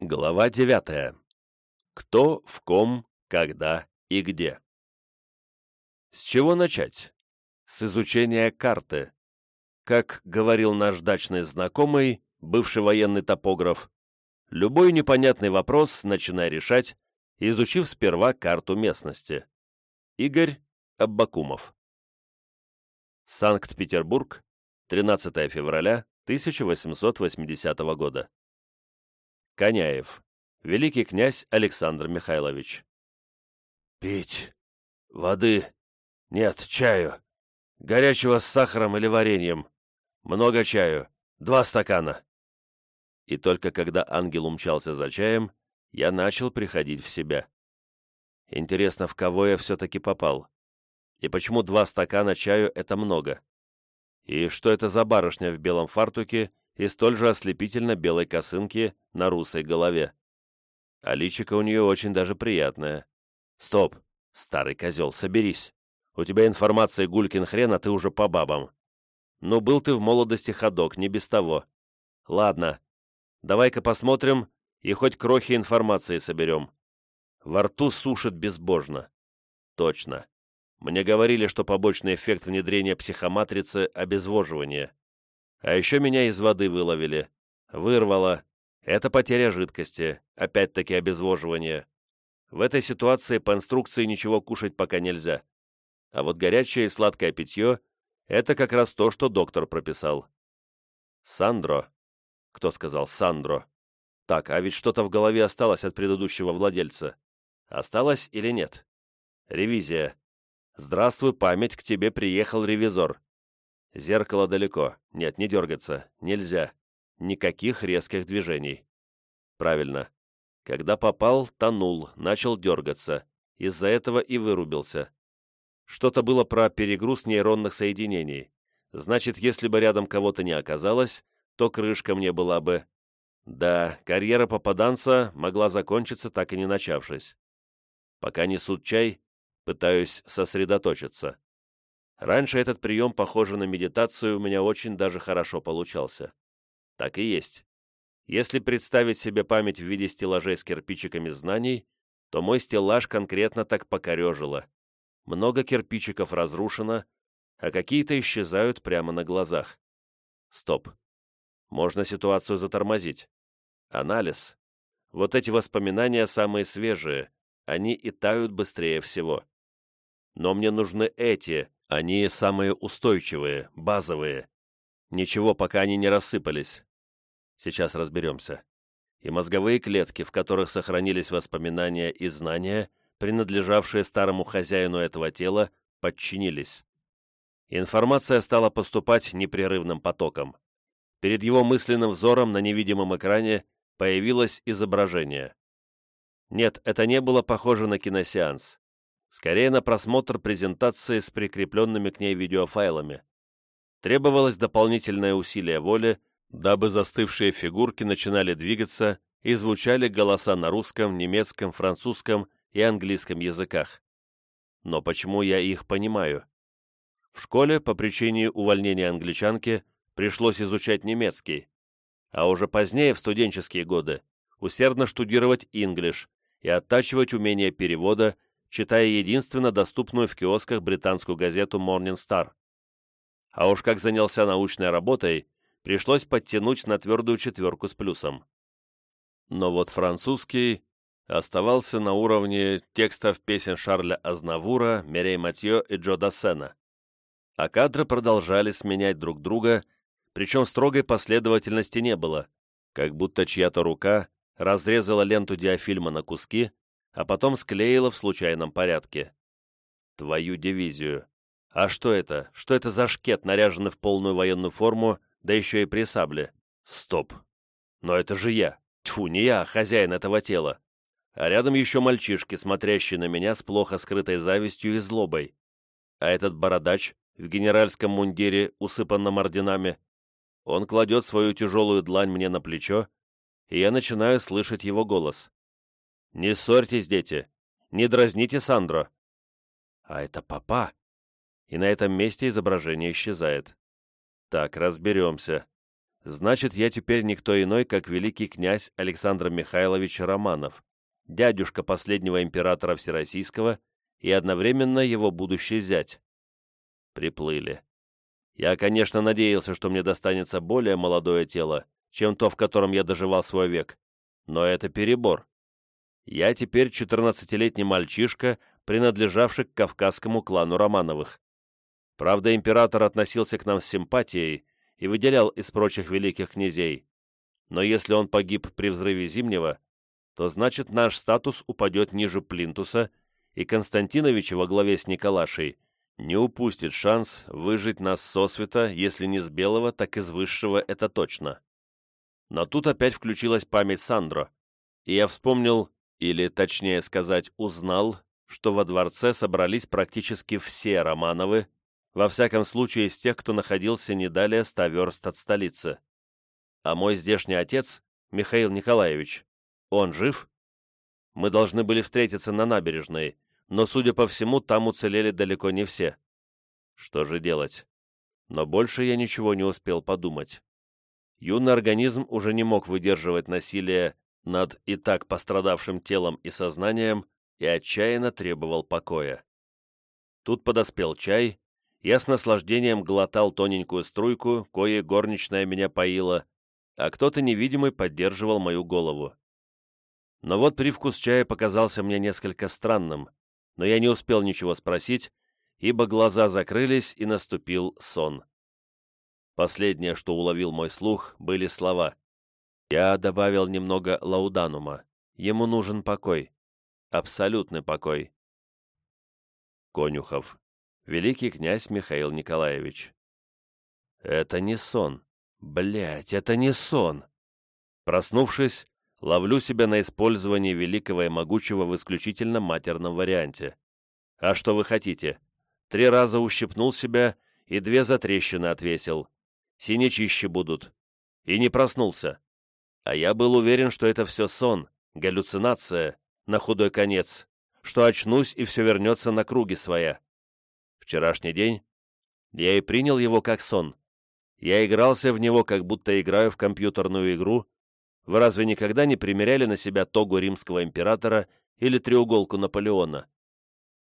Глава 9. Кто, в ком, когда и где. С чего начать? С изучения карты. Как говорил наш дачный знакомый, бывший военный топограф, любой непонятный вопрос начинай решать, изучив сперва карту местности. Игорь Аббакумов. Санкт-Петербург, 13 февраля 1880 года. Коняев. Великий князь Александр Михайлович. «Пить. Воды. Нет, чаю. Горячего с сахаром или вареньем. Много чаю. Два стакана». И только когда ангел умчался за чаем, я начал приходить в себя. Интересно, в кого я все-таки попал? И почему два стакана чаю — это много? И что это за барышня в белом фартуке и столь же ослепительно белой косынки на русой голове. А личико у нее очень даже приятное. Стоп, старый козел, соберись. У тебя информация гулькин хрен, а ты уже по бабам. Ну, был ты в молодости ходок, не без того. Ладно, давай-ка посмотрим и хоть крохи информации соберем. Во рту сушит безбожно. Точно. Мне говорили, что побочный эффект внедрения психоматрицы – обезвоживание. А еще меня из воды выловили. Вырвало. Это потеря жидкости. Опять-таки обезвоживание. В этой ситуации по инструкции ничего кушать пока нельзя. А вот горячее и сладкое питье – это как раз то, что доктор прописал. Сандро. Кто сказал Сандро? Так, а ведь что-то в голове осталось от предыдущего владельца. Осталось или нет? Ревизия. Здравствуй, память, к тебе приехал ревизор. Зеркало далеко. Нет, не дергаться. Нельзя. Никаких резких движений. Правильно. Когда попал, тонул, начал дергаться. Из-за этого и вырубился. Что-то было про перегруз нейронных соединений. Значит, если бы рядом кого-то не оказалось, то крышка мне была бы... Да, карьера попаданца могла закончиться, так и не начавшись. Пока несут чай, пытаюсь сосредоточиться. Раньше этот прием, похоже на медитацию, у меня очень даже хорошо получался. Так и есть. Если представить себе память в виде стеллажей с кирпичиками знаний, то мой стеллаж конкретно так покорежило. Много кирпичиков разрушено, а какие-то исчезают прямо на глазах. Стоп. Можно ситуацию затормозить. Анализ. Вот эти воспоминания самые свежие, они и тают быстрее всего. Но мне нужны эти, они самые устойчивые, базовые. Ничего, пока они не рассыпались. Сейчас разберемся. И мозговые клетки, в которых сохранились воспоминания и знания, принадлежавшие старому хозяину этого тела, подчинились. Информация стала поступать непрерывным потоком. Перед его мысленным взором на невидимом экране появилось изображение. Нет, это не было похоже на киносеанс скорее на просмотр презентации с прикрепленными к ней видеофайлами. Требовалось дополнительное усилие воли, дабы застывшие фигурки начинали двигаться и звучали голоса на русском, немецком, французском и английском языках. Но почему я их понимаю? В школе по причине увольнения англичанки пришлось изучать немецкий, а уже позднее, в студенческие годы, усердно штудировать инглиш и оттачивать умение перевода читая единственно доступную в киосках британскую газету Morning Star. А уж как занялся научной работой, пришлось подтянуть на твердую четверку с плюсом. Но вот французский оставался на уровне текстов песен Шарля Азнавура, Мерей Матье и Джо Дассена. А кадры продолжали сменять друг друга, причем строгой последовательности не было, как будто чья-то рука разрезала ленту диафильма на куски, а потом склеила в случайном порядке. Твою дивизию. А что это? Что это за шкет, наряженный в полную военную форму, да еще и при сабле? Стоп. Но это же я. Тьфу, не я, а хозяин этого тела. А рядом еще мальчишки, смотрящие на меня с плохо скрытой завистью и злобой. А этот бородач в генеральском мундире, усыпанном орденами, он кладет свою тяжелую длань мне на плечо, и я начинаю слышать его голос. «Не ссорьтесь, дети! Не дразните Сандро!» «А это папа!» И на этом месте изображение исчезает. «Так, разберемся. Значит, я теперь никто иной, как великий князь Александр Михайлович Романов, дядюшка последнего императора Всероссийского и одновременно его будущий зять. Приплыли. Я, конечно, надеялся, что мне достанется более молодое тело, чем то, в котором я доживал свой век, но это перебор. Я теперь 14-летний мальчишка, принадлежавший к кавказскому клану Романовых. Правда, император относился к нам с симпатией и выделял из прочих великих князей. Но если он погиб при взрыве Зимнего, то значит наш статус упадет ниже Плинтуса, и Константинович во главе с Николашей не упустит шанс выжить нас сосвета, если не с белого, так и с высшего, это точно. Но тут опять включилась память Сандро, и я вспомнил или, точнее сказать, узнал, что во дворце собрались практически все Романовы, во всяком случае из тех, кто находился не далее ста верст от столицы. А мой здешний отец, Михаил Николаевич, он жив? Мы должны были встретиться на набережной, но, судя по всему, там уцелели далеко не все. Что же делать? Но больше я ничего не успел подумать. Юный организм уже не мог выдерживать насилие над и так пострадавшим телом и сознанием и отчаянно требовал покоя. Тут подоспел чай, я с наслаждением глотал тоненькую струйку, кое горничная меня поила, а кто-то невидимый поддерживал мою голову. Но вот привкус чая показался мне несколько странным, но я не успел ничего спросить, ибо глаза закрылись и наступил сон. Последнее, что уловил мой слух, были слова я добавил немного лауданума. Ему нужен покой. Абсолютный покой. Конюхов. Великий князь Михаил Николаевич. Это не сон. Блять, это не сон. Проснувшись, ловлю себя на использовании великого и могучего в исключительно матерном варианте. А что вы хотите? Три раза ущипнул себя и две затрещины отвесил. Синячищи будут. И не проснулся. А я был уверен, что это все сон, галлюцинация, на худой конец, что очнусь и все вернется на круги своя. Вчерашний день я и принял его как сон. Я игрался в него, как будто играю в компьютерную игру. Вы разве никогда не примеряли на себя тогу римского императора или треуголку Наполеона?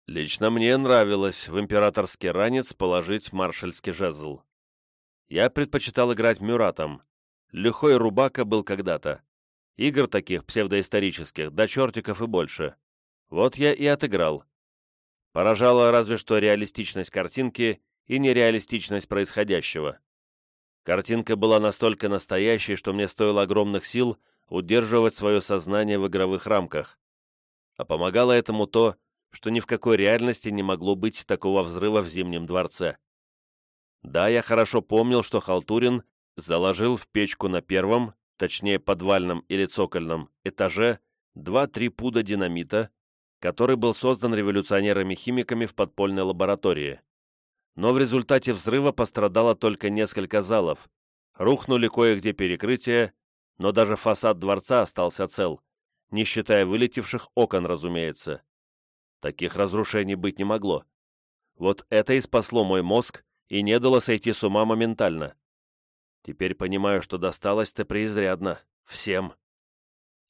Лично мне нравилось в императорский ранец положить маршальский жезл. Я предпочитал играть Мюратом, Лихой Рубака был когда-то. Игр таких псевдоисторических, до чертиков и больше. Вот я и отыграл. Поражала разве что реалистичность картинки и нереалистичность происходящего. Картинка была настолько настоящей, что мне стоило огромных сил удерживать свое сознание в игровых рамках. А помогало этому то, что ни в какой реальности не могло быть такого взрыва в Зимнем дворце. Да, я хорошо помнил, что Халтурин заложил в печку на первом, точнее подвальном или цокольном, этаже 2-3 пуда динамита, который был создан революционерами-химиками в подпольной лаборатории. Но в результате взрыва пострадало только несколько залов, рухнули кое-где перекрытия, но даже фасад дворца остался цел, не считая вылетевших окон, разумеется. Таких разрушений быть не могло. Вот это и спасло мой мозг и не дало сойти с ума моментально. Теперь понимаю, что досталось-то преизрядно. Всем.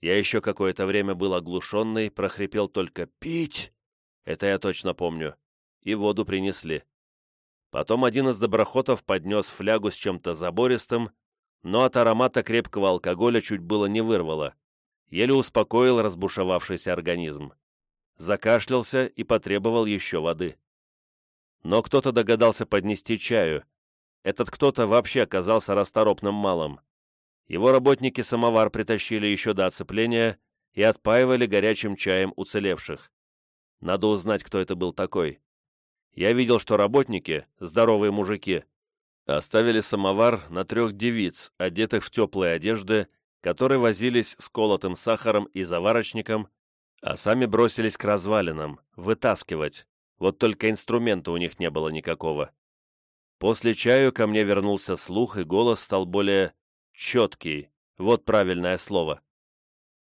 Я еще какое-то время был оглушенный, прохрипел только «Пить!» Это я точно помню. И воду принесли. Потом один из доброхотов поднес флягу с чем-то забористым, но от аромата крепкого алкоголя чуть было не вырвало. Еле успокоил разбушевавшийся организм. Закашлялся и потребовал еще воды. Но кто-то догадался поднести чаю, этот кто-то вообще оказался расторопным малым. Его работники самовар притащили еще до оцепления и отпаивали горячим чаем уцелевших. Надо узнать, кто это был такой. Я видел, что работники, здоровые мужики, оставили самовар на трех девиц, одетых в теплые одежды, которые возились с колотым сахаром и заварочником, а сами бросились к развалинам, вытаскивать. Вот только инструмента у них не было никакого. После чаю ко мне вернулся слух, и голос стал более четкий, вот правильное слово.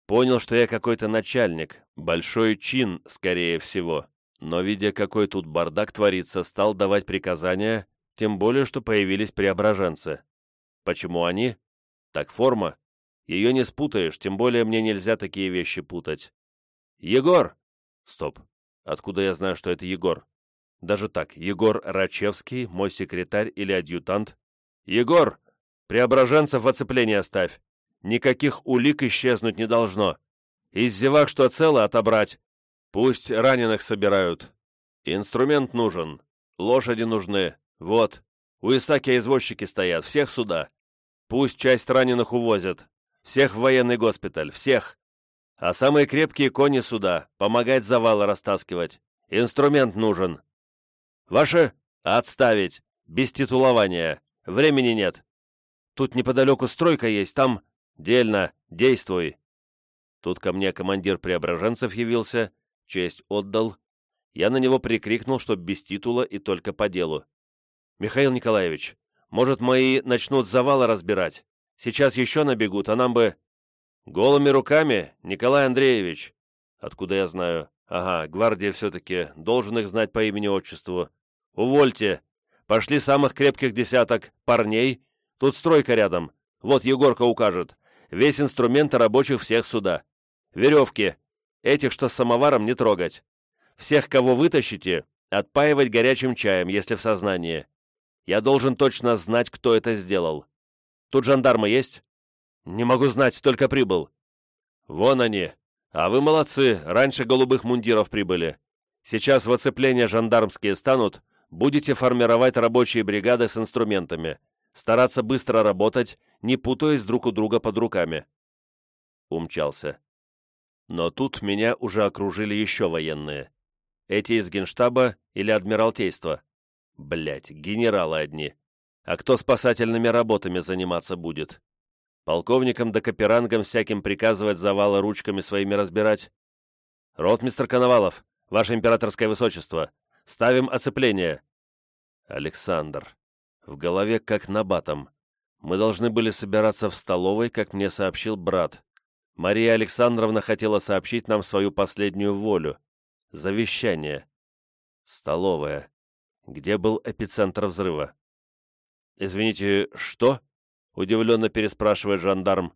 Понял, что я какой-то начальник, большой чин, скорее всего, но, видя, какой тут бардак творится, стал давать приказания, тем более, что появились преображенцы. Почему они? Так форма. Ее не спутаешь, тем более мне нельзя такие вещи путать. Егор! Стоп. Откуда я знаю, что это Егор? Даже так, Егор Рачевский, мой секретарь или адъютант. Егор! Преображенцев в оцепление ставь. Никаких улик исчезнуть не должно. Из зевак, что цело, отобрать. Пусть раненых собирают. Инструмент нужен. Лошади нужны. Вот. У Исакия извозчики стоят. Всех сюда. Пусть часть раненых увозят. Всех в военный госпиталь. Всех. А самые крепкие кони сюда. Помогать завалы растаскивать. Инструмент нужен. Ваше? Отставить. Без титулования. Времени нет. Тут неподалеку стройка есть. Там... Дельно. Действуй. Тут ко мне командир Преображенцев явился, честь отдал. Я на него прикрикнул, чтоб без титула и только по делу. «Михаил Николаевич, может, мои начнут завалы разбирать? Сейчас еще набегут, а нам бы...» «Голыми руками, Николай Андреевич!» «Откуда я знаю? Ага, гвардия все-таки, должен их знать по имени-отчеству. Увольте! Пошли самых крепких десяток парней. Тут стройка рядом. Вот Егорка укажет. Весь инструмент рабочих всех сюда. Веревки. Этих, что с самоваром, не трогать. Всех, кого вытащите, отпаивать горячим чаем, если в сознании. Я должен точно знать, кто это сделал. Тут жандармы есть? Не могу знать, только прибыл. Вон они. А вы молодцы, раньше голубых мундиров прибыли. Сейчас в оцепление жандармские станут, будете формировать рабочие бригады с инструментами, стараться быстро работать, не путаясь друг у друга под руками. Умчался. Но тут меня уже окружили еще военные. Эти из генштаба или адмиралтейства. Блять, генералы одни. А кто спасательными работами заниматься будет? Полковникам да каперангам всяким приказывать завалы ручками своими разбирать? Ротмистр Коновалов, ваше императорское высочество, ставим оцепление. Александр. В голове как на батом. Мы должны были собираться в столовой, как мне сообщил брат. Мария Александровна хотела сообщить нам свою последнюю волю. Завещание. Столовая. Где был эпицентр взрыва? «Извините, что?» — удивленно переспрашивает жандарм.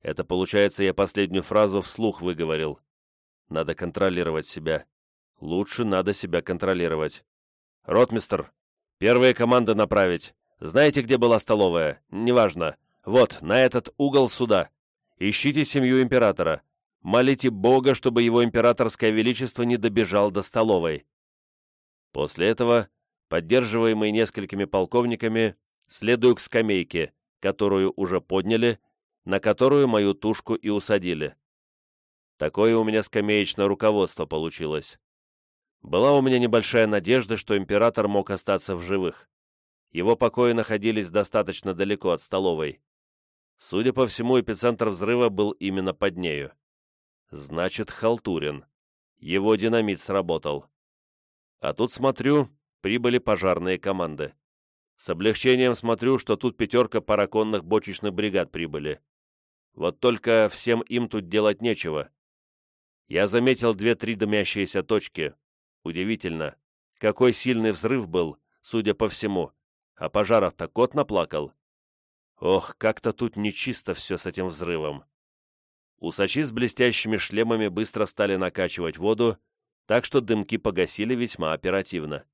Это, получается, я последнюю фразу вслух выговорил. Надо контролировать себя. Лучше надо себя контролировать. «Ротмистер, первые команды направить. Знаете, где была столовая? Неважно. Вот, на этот угол суда. Ищите семью императора. Молите Бога, чтобы его императорское величество не добежал до столовой. После этого, поддерживаемый несколькими полковниками, следую к скамейке, которую уже подняли, на которую мою тушку и усадили. Такое у меня скамеечное руководство получилось. Была у меня небольшая надежда, что император мог остаться в живых. Его покои находились достаточно далеко от столовой. Судя по всему, эпицентр взрыва был именно под нею. Значит, Халтурин. Его динамит сработал. А тут смотрю, прибыли пожарные команды. С облегчением смотрю, что тут пятерка параконных бочечных бригад прибыли. Вот только всем им тут делать нечего. Я заметил две-три дымящиеся точки. Удивительно, какой сильный взрыв был, судя по всему. А пожаров-то кот наплакал. Ох, как-то тут нечисто все с этим взрывом. Усачи с блестящими шлемами быстро стали накачивать воду, так что дымки погасили весьма оперативно.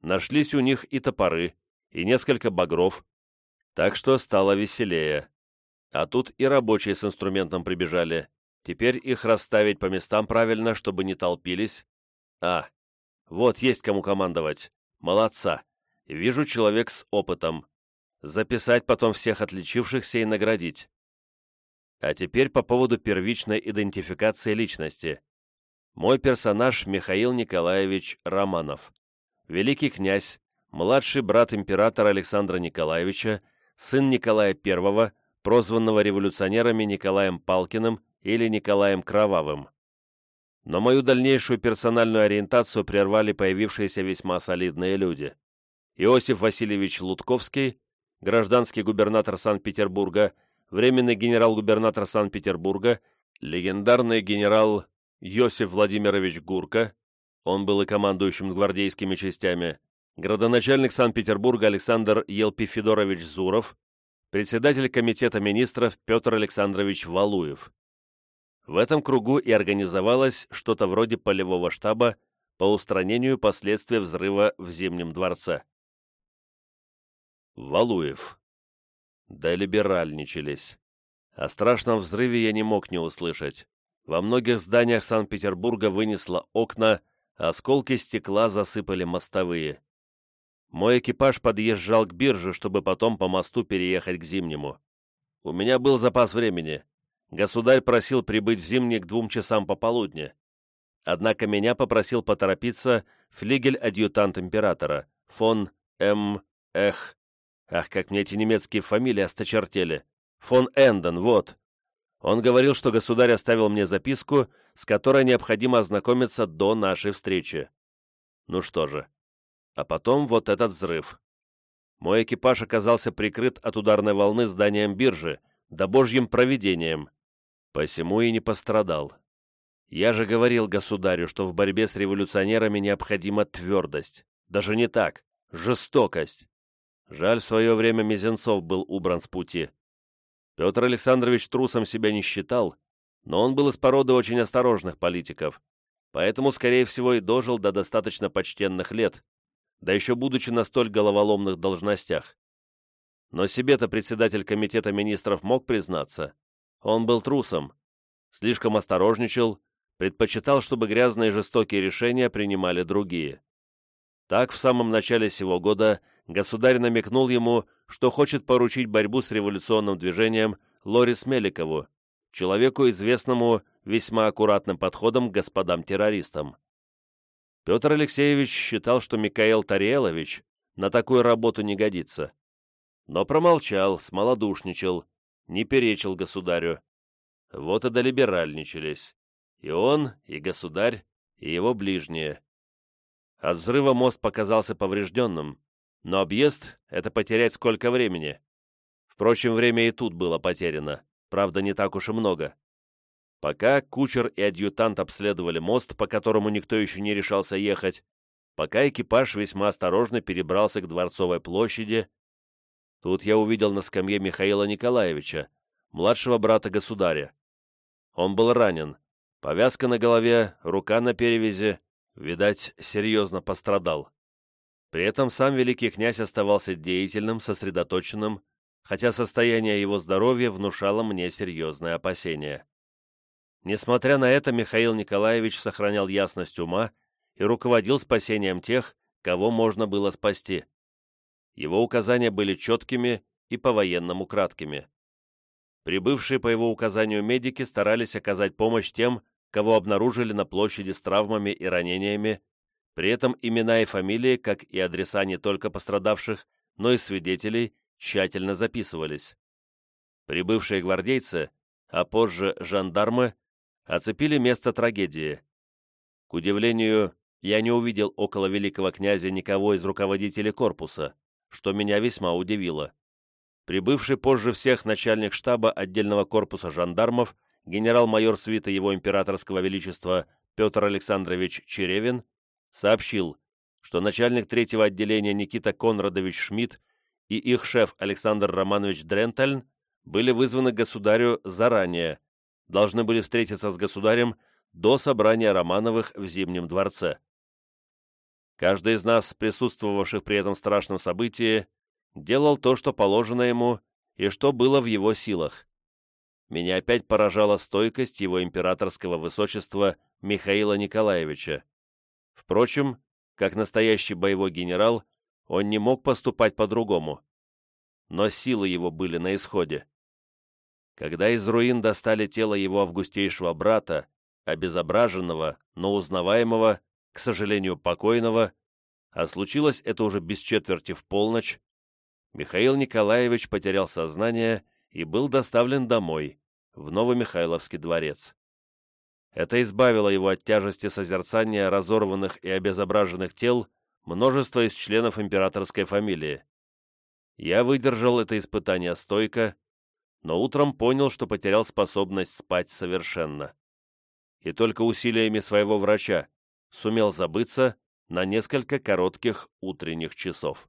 Нашлись у них и топоры, и несколько багров, так что стало веселее. А тут и рабочие с инструментом прибежали. Теперь их расставить по местам правильно, чтобы не толпились. А, вот есть кому командовать. Молодца. Вижу человек с опытом записать потом всех отличившихся и наградить. А теперь по поводу первичной идентификации личности. Мой персонаж Михаил Николаевич Романов. Великий князь, младший брат императора Александра Николаевича, сын Николая I, прозванного революционерами Николаем Палкиным или Николаем Кровавым. Но мою дальнейшую персональную ориентацию прервали появившиеся весьма солидные люди. Иосиф Васильевич Лутковский, гражданский губернатор Санкт-Петербурга, временный генерал-губернатор Санкт-Петербурга, легендарный генерал Йосиф Владимирович Гурко, он был и командующим гвардейскими частями, градоначальник Санкт-Петербурга Александр Елпифедорович Зуров, председатель комитета министров Петр Александрович Валуев. В этом кругу и организовалось что-то вроде полевого штаба по устранению последствий взрыва в Зимнем дворце. Валуев. Да либеральничались. О страшном взрыве я не мог не услышать. Во многих зданиях Санкт-Петербурга вынесло окна, осколки стекла засыпали мостовые. Мой экипаж подъезжал к бирже, чтобы потом по мосту переехать к Зимнему. У меня был запас времени. Государь просил прибыть в Зимний к двум часам пополудни. Однако меня попросил поторопиться флигель-адъютант императора, фон М. Эх. Ах, как мне эти немецкие фамилии осточертели. Фон Энден, вот. Он говорил, что государь оставил мне записку, с которой необходимо ознакомиться до нашей встречи. Ну что же. А потом вот этот взрыв. Мой экипаж оказался прикрыт от ударной волны зданием биржи, да божьим провидением. Посему и не пострадал. Я же говорил государю, что в борьбе с революционерами необходима твердость. Даже не так, жестокость. Жаль, в свое время Мизенцов был убран с пути. Петр Александрович трусом себя не считал, но он был из породы очень осторожных политиков, поэтому, скорее всего, и дожил до достаточно почтенных лет, да еще будучи на столь головоломных должностях. Но себе-то председатель комитета министров мог признаться. Он был трусом, слишком осторожничал, предпочитал, чтобы грязные и жестокие решения принимали другие. Так, в самом начале сего года государь намекнул ему, что хочет поручить борьбу с революционным движением Лорис Меликову, человеку, известному весьма аккуратным подходом к господам-террористам. Петр Алексеевич считал, что Микаэл Тариелович на такую работу не годится. Но промолчал, смолодушничал, не перечил государю. Вот и долиберальничались. И он, и государь, и его ближние. От взрыва мост показался поврежденным, но объезд — это потерять сколько времени. Впрочем, время и тут было потеряно, правда, не так уж и много. Пока кучер и адъютант обследовали мост, по которому никто еще не решался ехать, пока экипаж весьма осторожно перебрался к Дворцовой площади, тут я увидел на скамье Михаила Николаевича, младшего брата государя. Он был ранен, повязка на голове, рука на перевязи, видать, серьезно пострадал. При этом сам великий князь оставался деятельным, сосредоточенным, хотя состояние его здоровья внушало мне серьезное опасение. Несмотря на это, Михаил Николаевич сохранял ясность ума и руководил спасением тех, кого можно было спасти. Его указания были четкими и по-военному краткими. Прибывшие по его указанию медики старались оказать помощь тем, кого обнаружили на площади с травмами и ранениями, при этом имена и фамилии, как и адреса не только пострадавших, но и свидетелей, тщательно записывались. Прибывшие гвардейцы, а позже жандармы, оцепили место трагедии. К удивлению, я не увидел около великого князя никого из руководителей корпуса, что меня весьма удивило. Прибывший позже всех начальник штаба отдельного корпуса жандармов, генерал-майор свита его императорского величества Петр Александрович Черевин, сообщил, что начальник третьего отделения Никита Конрадович Шмидт и их шеф Александр Романович Дрентальн были вызваны государю заранее, должны были встретиться с государем до собрания Романовых в Зимнем дворце. Каждый из нас, присутствовавших при этом страшном событии, делал то, что положено ему и что было в его силах. Меня опять поражала стойкость его императорского высочества Михаила Николаевича. Впрочем, как настоящий боевой генерал, он не мог поступать по-другому. Но силы его были на исходе. Когда из руин достали тело его августейшего брата, обезображенного, но узнаваемого, к сожалению, покойного, а случилось это уже без четверти в полночь, Михаил Николаевич потерял сознание и был доставлен домой, в Новомихайловский дворец. Это избавило его от тяжести созерцания разорванных и обезображенных тел множества из членов императорской фамилии. Я выдержал это испытание стойко, но утром понял, что потерял способность спать совершенно. И только усилиями своего врача сумел забыться на несколько коротких утренних часов.